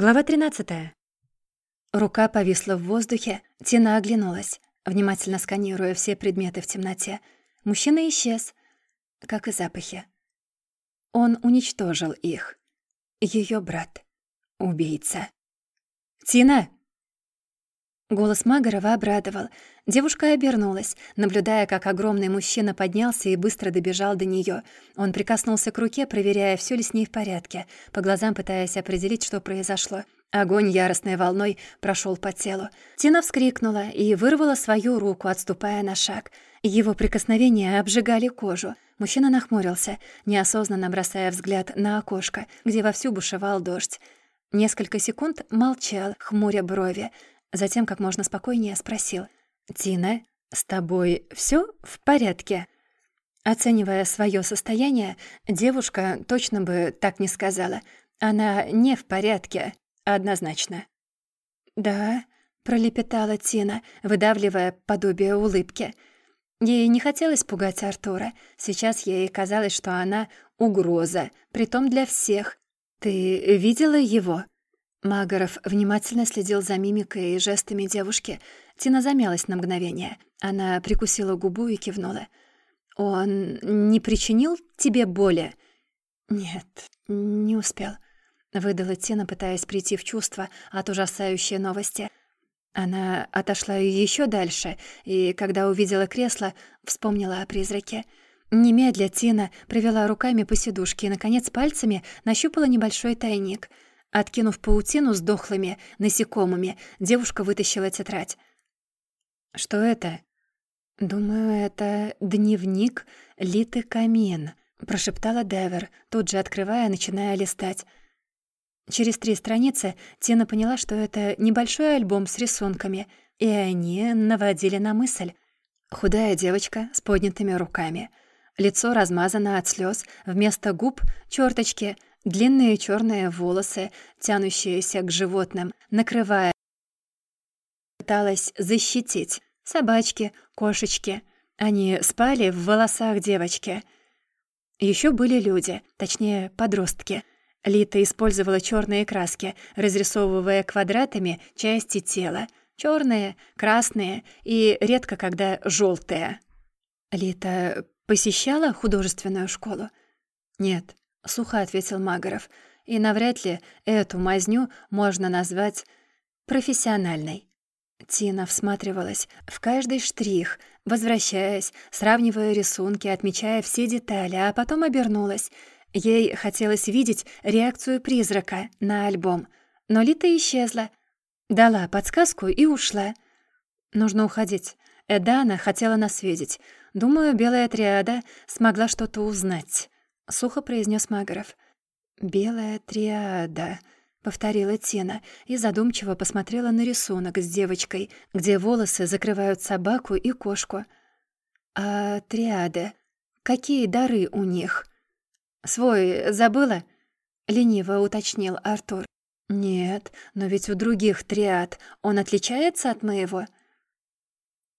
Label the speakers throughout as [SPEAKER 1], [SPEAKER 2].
[SPEAKER 1] Глава 13. Рука повисла в воздухе, Тина оглянулась, внимательно сканируя все предметы в темноте. Мужчина исчез, как и запахи. Он уничтожил их. Ее брат. Убийца. «Тина!» Голос Магарова обрадовал. Девушка обернулась, наблюдая, как огромный мужчина поднялся и быстро добежал до нее. Он прикоснулся к руке, проверяя, все ли с ней в порядке, по глазам пытаясь определить, что произошло. Огонь яростной волной прошел по телу. Тина вскрикнула и вырвала свою руку, отступая на шаг. Его прикосновения обжигали кожу. Мужчина нахмурился, неосознанно бросая взгляд на окошко, где вовсю бушевал дождь. Несколько секунд молчал, хмуря брови. Затем как можно спокойнее спросил. «Тина, с тобой все в порядке?» Оценивая свое состояние, девушка точно бы так не сказала. Она не в порядке, однозначно. «Да», — пролепетала Тина, выдавливая подобие улыбки. Ей не хотелось пугать Артура. Сейчас ей казалось, что она угроза, притом для всех. «Ты видела его?» Магаров внимательно следил за мимикой и жестами девушки. Тина замялась на мгновение. Она прикусила губу и кивнула. «Он не причинил тебе боли?» «Нет, не успел», — выдала Тина, пытаясь прийти в чувство от ужасающей новости. Она отошла еще дальше, и, когда увидела кресло, вспомнила о призраке. Немедля Тина провела руками по сидушке и, наконец, пальцами нащупала небольшой тайник — Откинув паутину с дохлыми насекомыми, девушка вытащила тетрадь. «Что это?» «Думаю, это дневник Литы Камин», — прошептала Девер, тут же открывая, начиная листать. Через три страницы Тина поняла, что это небольшой альбом с рисунками, и они наводили на мысль. Худая девочка с поднятыми руками. Лицо размазано от слез, вместо губ — чёрточки — Длинные черные волосы, тянущиеся к животным, накрывая. Пыталась защитить. Собачки, кошечки. Они спали в волосах девочки. Еще были люди, точнее, подростки. Лита использовала черные краски, разрисовывая квадратами части тела. черные, красные и редко когда желтые. Лита посещала художественную школу? Нет, — сухо ответил Магаров. «И навряд ли эту мазню можно назвать профессиональной». Тина всматривалась в каждый штрих, возвращаясь, сравнивая рисунки, отмечая все детали, а потом обернулась. Ей хотелось видеть реакцию призрака на альбом. Но Лита исчезла. Дала подсказку и ушла. Нужно уходить. Эдана хотела нас видеть. Думаю, белая триада смогла что-то узнать. — сухо произнес Магаров. «Белая триада», — повторила Тина и задумчиво посмотрела на рисунок с девочкой, где волосы закрывают собаку и кошку. «А триады? Какие дары у них?» «Свой забыла?» — лениво уточнил Артур. «Нет, но ведь у других триад он отличается от моего?»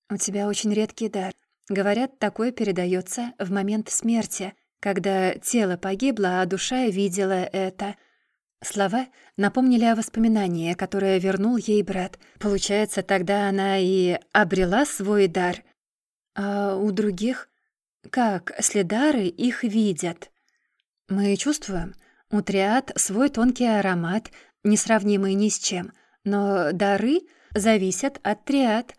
[SPEAKER 1] «У тебя очень редкий дар. Говорят, такой передается в момент смерти когда тело погибло, а душа видела это. Слова напомнили о воспоминании, которое вернул ей брат. Получается, тогда она и обрела свой дар. А у других? Как следары их видят? Мы чувствуем. У триад свой тонкий аромат, несравнимый ни с чем. Но дары зависят от триад.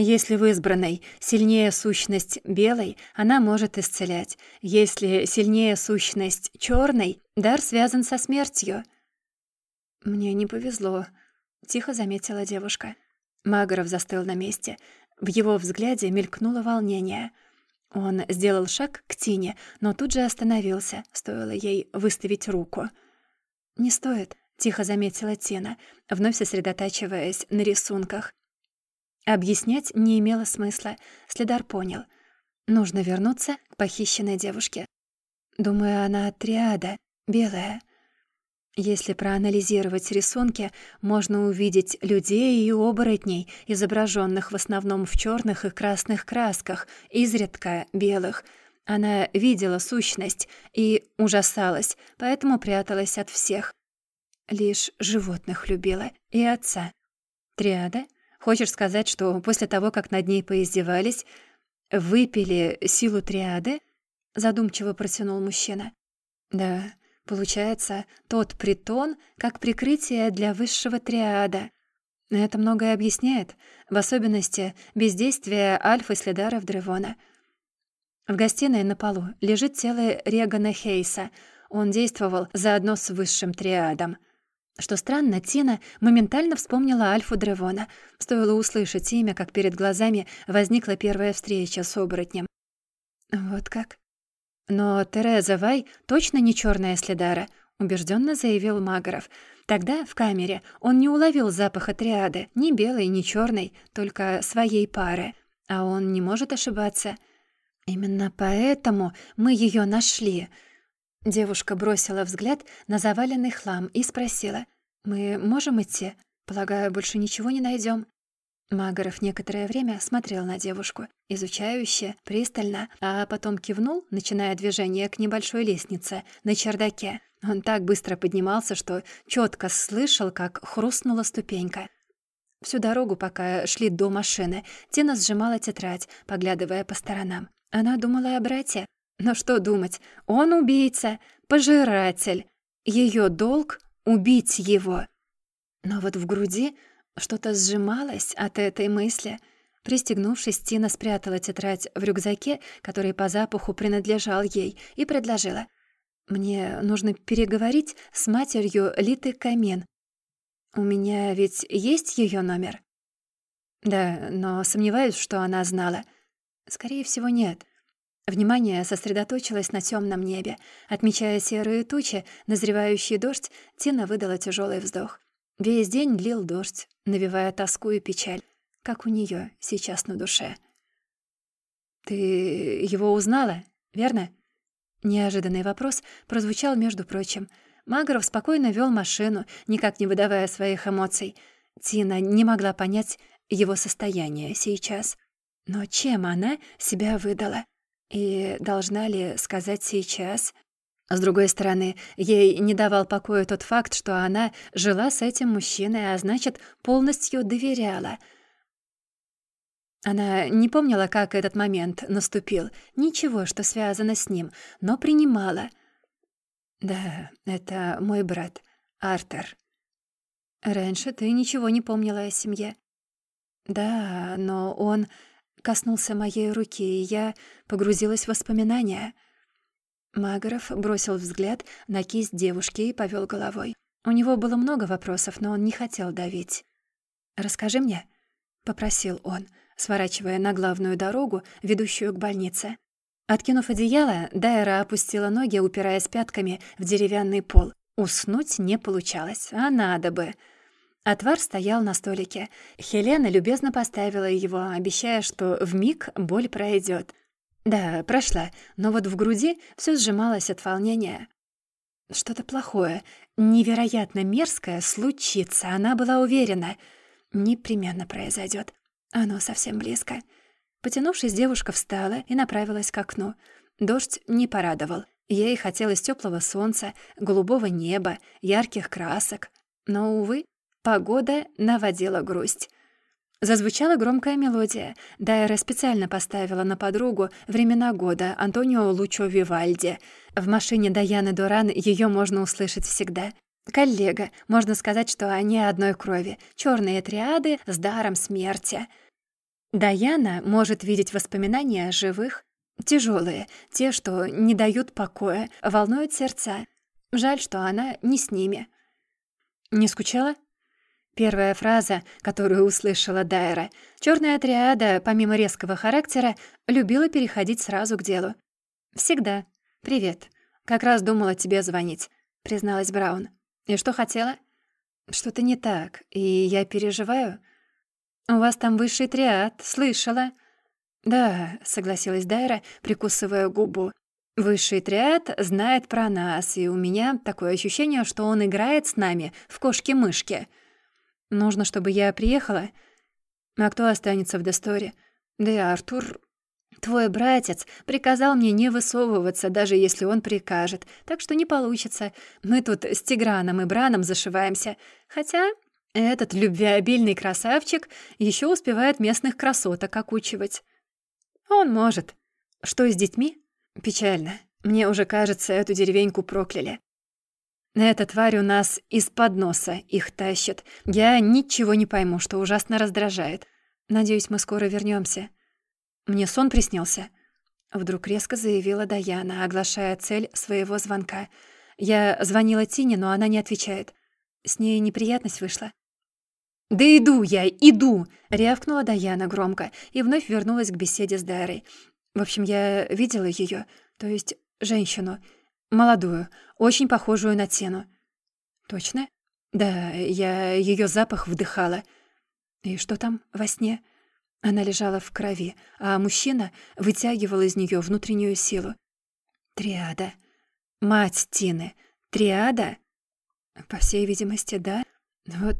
[SPEAKER 1] Если в избранной сильнее сущность белой, она может исцелять. Если сильнее сущность черной, дар связан со смертью. «Мне не повезло», — тихо заметила девушка. Магоров застыл на месте. В его взгляде мелькнуло волнение. Он сделал шаг к Тине, но тут же остановился, стоило ей выставить руку. «Не стоит», — тихо заметила Тина, вновь сосредотачиваясь на рисунках. Объяснять не имело смысла. Следар понял. Нужно вернуться к похищенной девушке. Думаю, она триада, белая. Если проанализировать рисунки, можно увидеть людей и оборотней, изображенных в основном в черных и красных красках, изредка белых. Она видела сущность и ужасалась, поэтому пряталась от всех. Лишь животных любила и отца. Триада? Хочешь сказать, что после того, как над ней поиздевались, выпили силу триады? Задумчиво протянул мужчина. Да, получается, тот притон как прикрытие для высшего триада. Это многое объясняет, в особенности бездействие альфа-следаров Древона. В гостиной на полу лежит тело Регана Хейса. Он действовал заодно с высшим триадом. Что странно, Тина моментально вспомнила Альфу Древона. Стоило услышать имя, как перед глазами возникла первая встреча с оборотнем. Вот как? Но Тереза Вай точно не черная следара, убежденно заявил Магаров. Тогда в камере он не уловил запаха триады, ни белой, ни черной, только своей пары. А он не может ошибаться. Именно поэтому мы ее нашли. Девушка бросила взгляд на заваленный хлам и спросила: "Мы можем идти? Полагаю, больше ничего не найдем. Магаров некоторое время смотрел на девушку, изучающе, пристально, а потом кивнул, начиная движение к небольшой лестнице на чердаке. Он так быстро поднимался, что четко слышал, как хрустнула ступенька. Всю дорогу, пока шли до машины, Тина сжимала тетрадь, поглядывая по сторонам. Она думала о брате. Но что думать? Он убийца, пожиратель. Ее долг — убить его. Но вот в груди что-то сжималось от этой мысли. Пристегнувшись, Тина спрятала тетрадь в рюкзаке, который по запаху принадлежал ей, и предложила. «Мне нужно переговорить с матерью Литы Камин. У меня ведь есть ее номер?» «Да, но сомневаюсь, что она знала». «Скорее всего, нет». Внимание сосредоточилось на темном небе. Отмечая серые тучи, назревающий дождь, Тина выдала тяжелый вздох. Весь день лил дождь, навевая тоску и печаль, как у нее сейчас на душе. «Ты его узнала, верно?» Неожиданный вопрос прозвучал, между прочим. Магров спокойно вел машину, никак не выдавая своих эмоций. Тина не могла понять его состояние сейчас. Но чем она себя выдала? И должна ли сказать сейчас, с другой стороны, ей не давал покоя тот факт, что она жила с этим мужчиной, а значит, полностью доверяла. Она не помнила, как этот момент наступил, ничего, что связано с ним, но принимала. «Да, это мой брат, Артер. Раньше ты ничего не помнила о семье». «Да, но он коснулся моей руки, и я погрузилась в воспоминания». Магоров бросил взгляд на кисть девушки и повел головой. У него было много вопросов, но он не хотел давить. «Расскажи мне», — попросил он, сворачивая на главную дорогу, ведущую к больнице. Откинув одеяло, Дайра опустила ноги, упираясь пятками в деревянный пол. Уснуть не получалось, а надо бы. Отвар стоял на столике. Хелена любезно поставила его, обещая, что в миг боль пройдет. Да, прошла, но вот в груди все сжималось от волнения. Что-то плохое, невероятно мерзкое случится, она была уверена. Непременно произойдет. Оно совсем близко. Потянувшись, девушка встала и направилась к окну. Дождь не порадовал. Ей хотелось теплого солнца, голубого неба, ярких красок. Но, увы, погода наводила грусть. Зазвучала громкая мелодия. Дайра специально поставила на подругу времена года Антонио Лучо Вивальди. В машине Даяны Дуран ее можно услышать всегда. Коллега, можно сказать, что они одной крови. Черные триады с даром смерти. Даяна может видеть воспоминания живых. Тяжелые, те, что не дают покоя, волнуют сердца. Жаль, что она не с ними. «Не скучала?» Первая фраза, которую услышала Дайра. Черная триада, помимо резкого характера, любила переходить сразу к делу. «Всегда. Привет. Как раз думала тебе звонить», — призналась Браун. «И что хотела?» «Что-то не так, и я переживаю». «У вас там высший триад, слышала». «Да», — согласилась Дайра, прикусывая губу. «Высший триад знает про нас, и у меня такое ощущение, что он играет с нами в кошки-мышки». Нужно, чтобы я приехала. А кто останется в Досторе? Да и Артур... Твой братец приказал мне не высовываться, даже если он прикажет, так что не получится. Мы тут с Тиграном и Браном зашиваемся. Хотя этот любвеобильный красавчик еще успевает местных красоток окучивать. Он может. Что с детьми? Печально. Мне уже кажется, эту деревеньку прокляли. Эта тварь у нас из-под носа их тащит. Я ничего не пойму, что ужасно раздражает. Надеюсь, мы скоро вернемся. Мне сон приснился. Вдруг резко заявила Даяна, оглашая цель своего звонка. Я звонила Тине, но она не отвечает. С ней неприятность вышла. «Да иду я, иду!» — рявкнула Даяна громко и вновь вернулась к беседе с Дарой. В общем, я видела ее, то есть женщину, молодую, очень похожую на Тину. «Точно?» «Да, я ее запах вдыхала». «И что там во сне?» Она лежала в крови, а мужчина вытягивал из нее внутреннюю силу. «Триада. Мать Тины. Триада?» «По всей видимости, да. Вот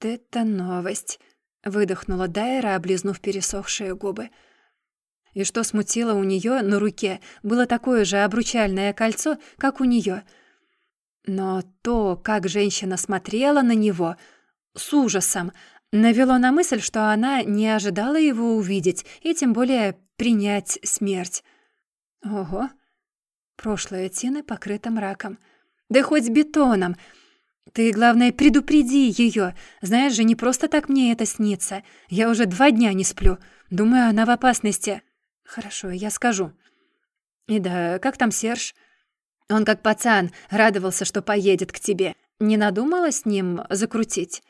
[SPEAKER 1] это новость!» — выдохнула Дайра, облизнув пересохшие губы. И что смутило у нее на руке, было такое же обручальное кольцо, как у нее. Но то, как женщина смотрела на него, с ужасом, навело на мысль, что она не ожидала его увидеть и тем более принять смерть. Ого! Прошлое Тины покрыто мраком. Да хоть бетоном — ты, главное, предупреди ее. Знаешь же, не просто так мне это снится. Я уже два дня не сплю. Думаю, она в опасности. Хорошо, я скажу. И да, как там Серж? Он как пацан радовался, что поедет к тебе. Не надумала с ним закрутить?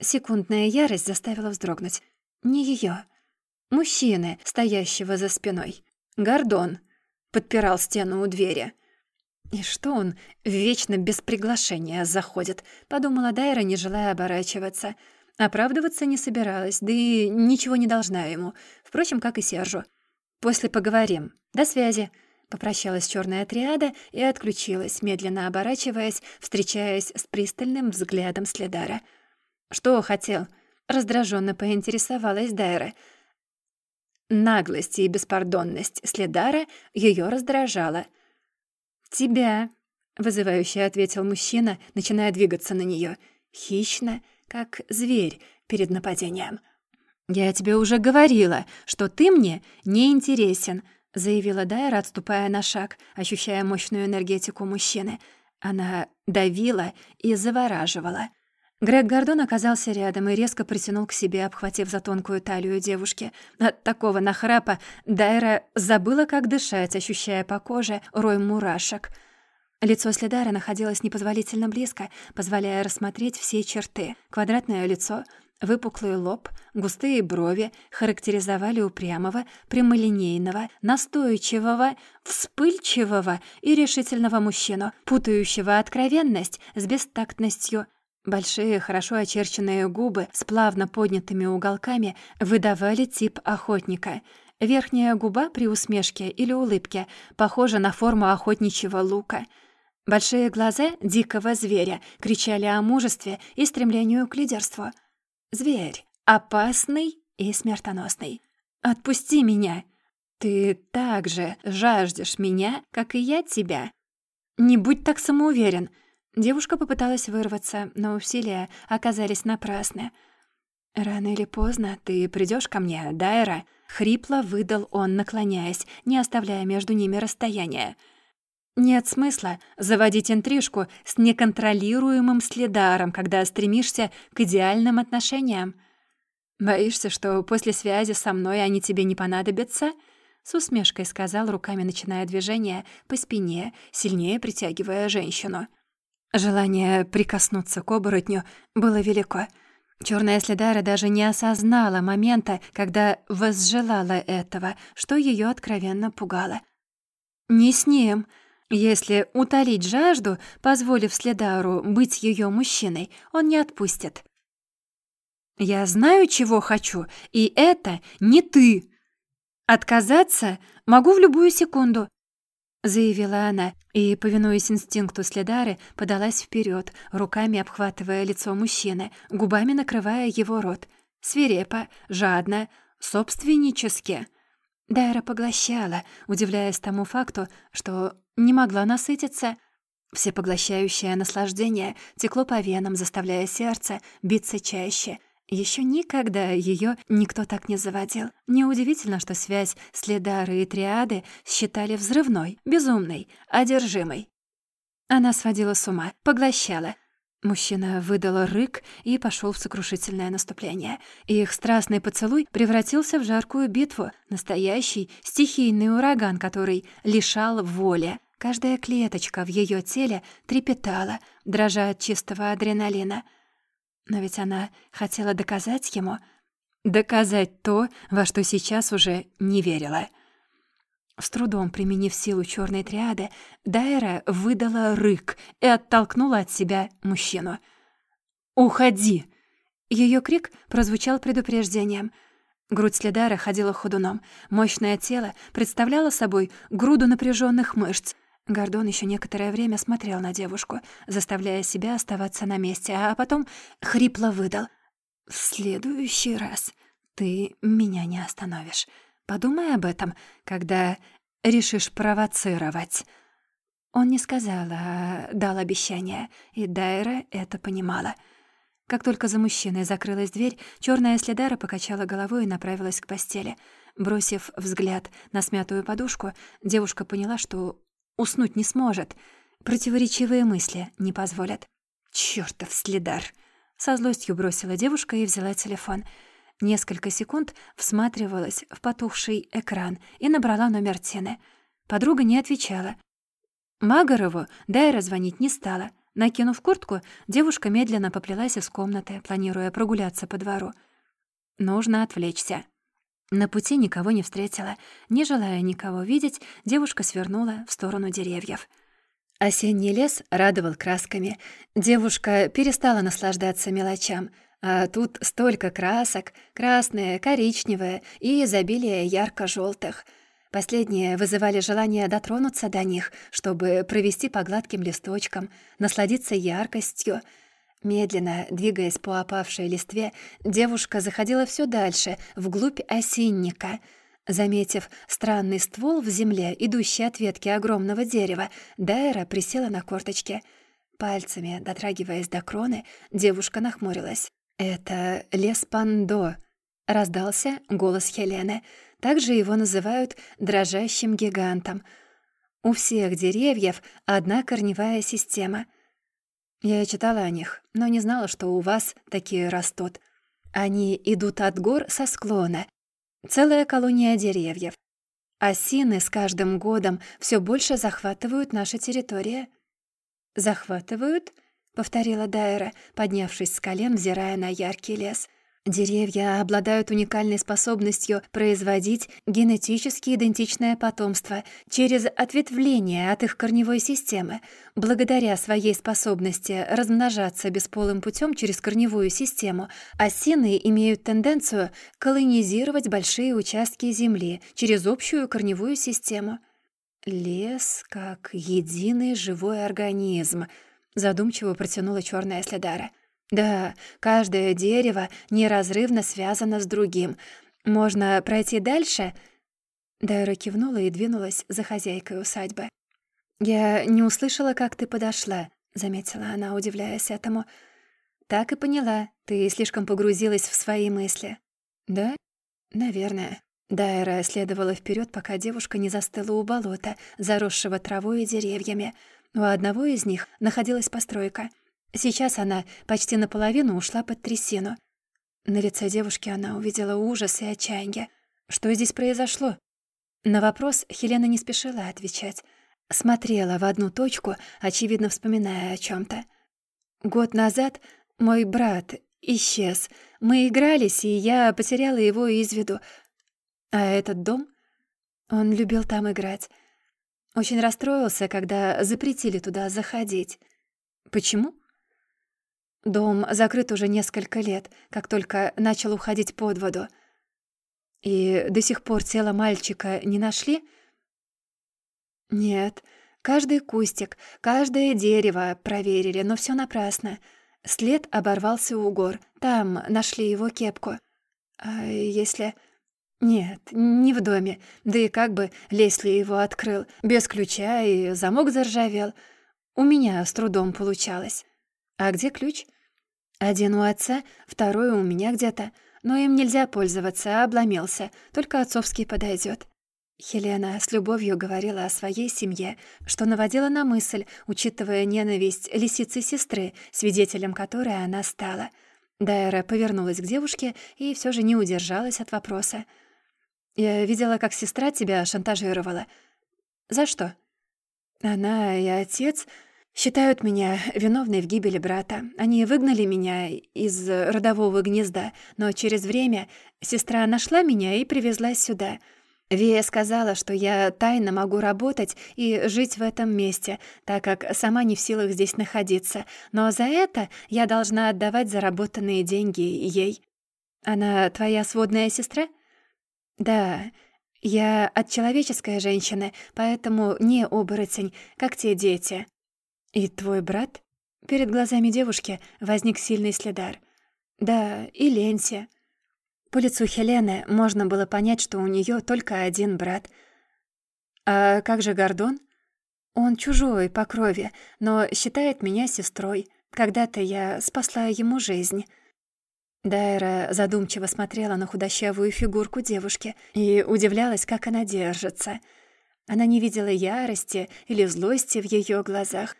[SPEAKER 1] Секундная ярость заставила вздрогнуть. Не ее, Мужчины, стоящего за спиной. Гордон подпирал стену у двери. «И что он вечно без приглашения заходит?» — подумала Дайра, не желая оборачиваться. Оправдываться не собиралась, да и ничего не должна ему. Впрочем, как и Сержу. «После поговорим. До связи». Попрощалась черная триада и отключилась, медленно оборачиваясь, встречаясь с пристальным взглядом следара. «Что хотел?» — раздраженно поинтересовалась Дайра. Наглость и беспардонность следара ее раздражала — «Тебя», — вызывающе ответил мужчина, начиная двигаться на нее, хищно, как зверь перед нападением. «Я тебе уже говорила, что ты мне не интересен», — заявила Дайра, отступая на шаг, ощущая мощную энергетику мужчины. Она давила и завораживала. Грег Гордон оказался рядом и резко притянул к себе, обхватив за тонкую талию девушки. От такого нахрапа Дайра забыла, как дышать, ощущая по коже рой мурашек. Лицо Следара находилось непозволительно близко, позволяя рассмотреть все черты. Квадратное лицо, выпуклый лоб, густые брови характеризовали упрямого, прямолинейного, настойчивого, вспыльчивого и решительного мужчину, путающего откровенность с бестактностью — Большие, хорошо очерченные губы с плавно поднятыми уголками выдавали тип охотника. Верхняя губа при усмешке или улыбке похожа на форму охотничьего лука. Большие глаза дикого зверя кричали о мужестве и стремлению к лидерству. Зверь опасный и смертоносный. «Отпусти меня! Ты так же жаждешь меня, как и я тебя. Не будь так самоуверен!» Девушка попыталась вырваться, но усилия оказались напрасны. «Рано или поздно ты придешь ко мне, Дайра?» — хрипло выдал он, наклоняясь, не оставляя между ними расстояния. «Нет смысла заводить интрижку с неконтролируемым следаром, когда стремишься к идеальным отношениям. Боишься, что после связи со мной они тебе не понадобятся?» С усмешкой сказал, руками начиная движение по спине, сильнее притягивая женщину. Желание прикоснуться к оборотню было велико. Черная следара даже не осознала момента, когда возжелала этого, что ее откровенно пугало. Не с ним. Если утолить жажду, позволив следару быть ее мужчиной, он не отпустит. «Я знаю, чего хочу, и это не ты!» «Отказаться могу в любую секунду», — заявила она, и, повинуясь инстинкту следары, подалась вперед, руками обхватывая лицо мужчины, губами накрывая его рот. Свирепо, жадно, собственнически. Дайра поглощала, удивляясь тому факту, что не могла насытиться. Всепоглощающее наслаждение текло по венам, заставляя сердце биться чаще. Еще никогда ее никто так не заводил. Неудивительно, что связь Следары и Триады считали взрывной, безумной, одержимой. Она сводила с ума, поглощала, Мужчина выдал рык и пошел в сокрушительное наступление. Их страстный поцелуй превратился в жаркую битву, настоящий стихийный ураган, который лишал воли. Каждая клеточка в ее теле трепетала, дрожа от чистого адреналина. Но ведь она хотела доказать ему, доказать то, во что сейчас уже не верила — с трудом применив силу черной триады, Дайра выдала рык и оттолкнула от себя мужчину. «Уходи!» Ее крик прозвучал предупреждением. Грудь Следара ходила ходуном. Мощное тело представляло собой груду напряженных мышц. Гордон еще некоторое время смотрел на девушку, заставляя себя оставаться на месте, а потом хрипло выдал. «В следующий раз ты меня не остановишь». Подумай об этом, когда решишь провоцировать». Он не сказал, а дал обещание, и Дайра это понимала. Как только за мужчиной закрылась дверь, черная следара покачала головой и направилась к постели. Бросив взгляд на смятую подушку, девушка поняла, что уснуть не сможет. Противоречивые мысли не позволят. «Чёртов следар!» Со злостью бросила девушка и взяла телефон — Несколько секунд всматривалась в потухший экран и набрала номер Тины. Подруга не отвечала. Магарову Дайра звонить не стала. Накинув куртку, девушка медленно поплелась из комнаты, планируя прогуляться по двору. Нужно отвлечься. На пути никого не встретила. Не желая никого видеть, девушка свернула в сторону деревьев. Осенний лес радовал красками. Девушка перестала наслаждаться мелочам — а тут столько красок, красные, коричневые и изобилие ярко желтых Последние вызывали желание дотронуться до них, чтобы провести по гладким листочкам, насладиться яркостью. Медленно, двигаясь по опавшей листве, девушка заходила все дальше, вглубь осинника. Заметив странный ствол в земле, идущий от ветки огромного дерева, Дайра присела на корточки. Пальцами, дотрагиваясь до кроны, девушка нахмурилась. «Это лес Пандо», — раздался голос Хелены. Также его называют «дрожащим гигантом». У всех деревьев одна корневая система. Я читала о них, но не знала, что у вас такие растут. Они идут от гор со склона. Целая колония деревьев. Осины с каждым годом все больше захватывают наши территории. Захватывают? — повторила Дайра, поднявшись с колен, взирая на яркий лес. «Деревья обладают уникальной способностью производить генетически идентичное потомство через ответвление от их корневой системы. Благодаря своей способности размножаться бесполым путем через корневую систему, осины имеют тенденцию колонизировать большие участки земли через общую корневую систему». Лес как единый живой организм — Задумчиво протянула черная следара. Да, каждое дерево неразрывно связано с другим. Можно пройти дальше? Дайра кивнула и двинулась за хозяйкой усадьбы. «Я не услышала, как ты подошла», — заметила она, удивляясь этому. «Так и поняла, ты слишком погрузилась в свои мысли». «Да? Наверное». Дайра следовала вперед, пока девушка не застыла у болота, заросшего травой и деревьями. У одного из них находилась постройка. Сейчас она почти наполовину ушла под трясину. На лице девушки она увидела ужас и отчаяние. Что здесь произошло? На вопрос Хелена не спешила отвечать. Смотрела в одну точку, очевидно вспоминая о чем то Год назад мой брат исчез. Мы игрались, и я потеряла его из виду. А этот дом? Он любил там играть. Очень расстроился, когда запретили туда заходить. Почему? Дом закрыт уже несколько лет, как только начал уходить под воду. И до сих пор тело мальчика не нашли? Нет, каждый кустик, каждое дерево проверили, но все напрасно. След оборвался у гор, там нашли его кепку. А если... Нет, не в доме. Да и как бы Лесли его открыл. Без ключа и замок заржавел. У меня с трудом получалось. А где ключ? Один у отца, второй у меня где-то. Но им нельзя пользоваться, обломился. Только отцовский подойдет. Хелена с любовью говорила о своей семье, что наводила на мысль, учитывая ненависть лисицы-сестры, свидетелем которой она стала. Дайра повернулась к девушке и все же не удержалась от вопроса. «Я видела, как сестра тебя шантажировала. За что?» «Она и отец считают меня виновной в гибели брата. Они выгнали меня из родового гнезда, но через время сестра нашла меня и привезла сюда». Вия сказала, что я тайно могу работать и жить в этом месте, так как сама не в силах здесь находиться, но за это я должна отдавать заработанные деньги ей. Она твоя сводная сестра? Да, я от человеческой женщины, поэтому не оборотень, как те дети. И твой брат? Перед глазами девушки возник сильный следар. Да, и Ленси. По лицу Хелены можно было понять, что у нее только один брат. А как же Гордон? Он чужой по крови, но считает меня сестрой. Когда-то я спасла ему жизнь. Дайра задумчиво смотрела на худощавую фигурку девушки и удивлялась, как она держится. Она не видела ярости или злости в ее глазах.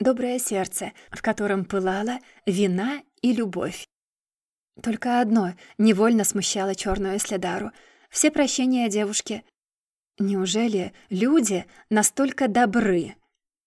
[SPEAKER 1] Доброе сердце, в котором пылала вина и любовь. Только одно невольно смущало черную следару. Все прощения девушки. Неужели люди настолько добры?